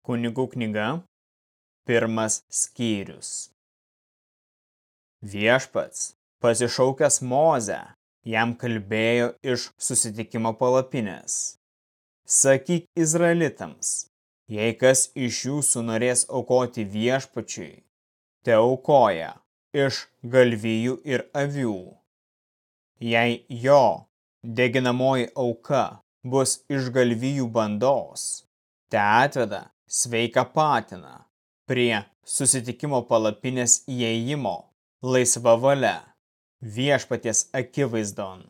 Kunigų knyga, pirmas skyrius. Viešpats, pasišaukęs Mozę, jam kalbėjo iš susitikimo palapinės. Sakyk Izraelitams, jei kas iš jūsų norės aukoti viešpačiui, te aukoja iš galvijų ir avių. Jei jo deginamoji auka bus iš galvijų bandos, te atveda sveiką patiną prie susitikimo palapinės įėjimo laisva valia viešpaties akivaizdon.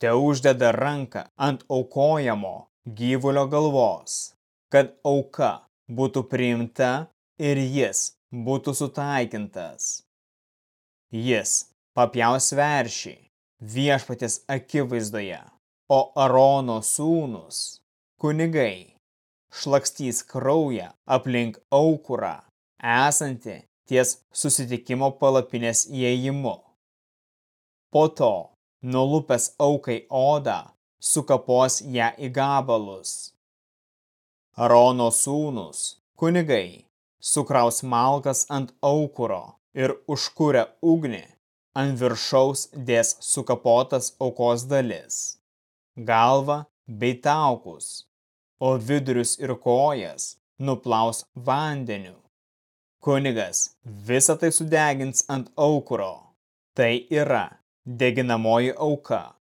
Te uždeda ranką ant aukojamo gyvulio galvos, kad auka būtų priimta ir jis būtų sutaikintas. Jis papjaus veršį viešpaties akivaizdoje, o Arono sūnus, kunigai, šlakstys kraują aplink aukurą, esantį ties susitikimo palapinės įėjimu. Po to, nulupęs aukai odą, sukapos ją į gabalus. Arono sūnus, kunigai, sukraus malkas ant aukuro ir užkūrę ugnį, ant viršaus dės sukapotas aukos dalis, galvą bei taukus, o vidurius ir kojas nuplaus vandeniu. Kunigas visą tai sudegins ant aukuro. Tai yra deginamoji auka,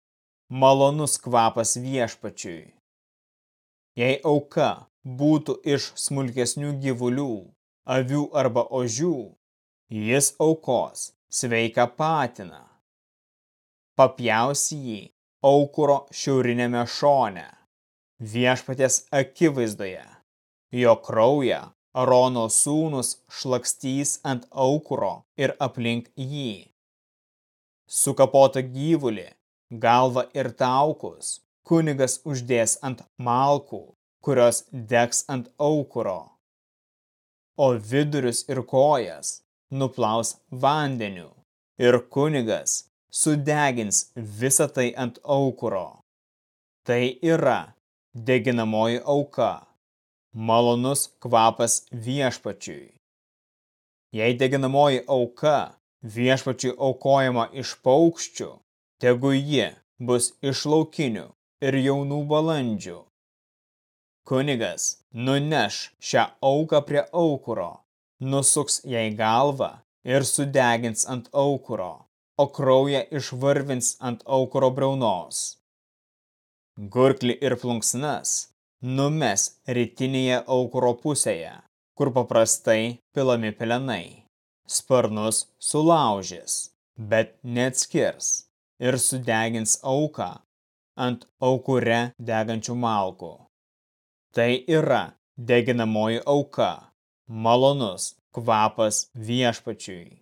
malonus kvapas viešpačiui. Jei auka būtų iš smulkesnių gyvulių, avių arba ožių, jis aukos sveiką patiną. Papjausi jį aukuro šiaurinėme šone viešpatės akivaizdoje. Jo kraują Arono sūnus šlakstys ant aukuro ir aplink jį. Sukapota gyvulį, galva ir taukus, kunigas uždės ant malkų, kurios degs ant aukuro. O vidurius ir kojas nuplaus vandeniu ir kunigas sudegins visą tai ant aukuro. Tai yra deginamoji auka, malonus kvapas viešpačiui. Jei deginamoji auka viešpačiui aukojama iš paukščių, tegu ji bus iš laukinių ir jaunų balandžių. Kunigas nuneš šią auką prie aukuro, nusuks jai galvą ir sudegins ant aukuro, o kraują išvarvins ant aukuro braunos gurklį ir plunksnas numes rytinėje aukuro pusėje, kur paprastai pilami pelenai. Sparnus sulaužys, bet neatskirs ir sudegins auką ant aukure degančių malkų. Tai yra deginamoji auka, malonus kvapas viešpačiui.